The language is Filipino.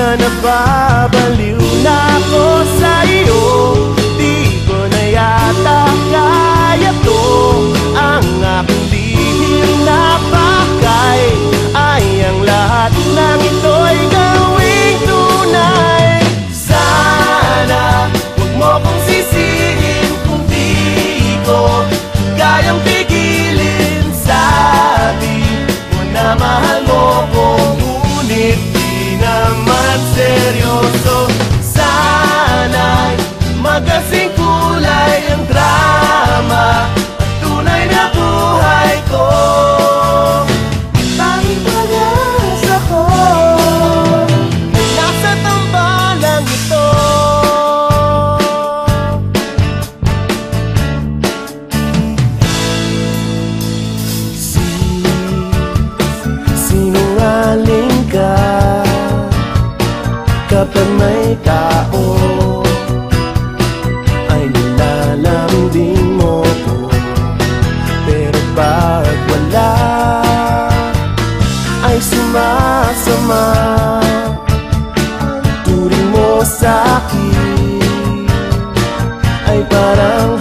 na ba Magasing kulay ang drama At tunay na buhay ko. Tanging pagas ako Nasa tambalang ito. Sinungaling ka Kapag may tao kapag wala Ay sumasama. Ang turing mo sa akin Ay parang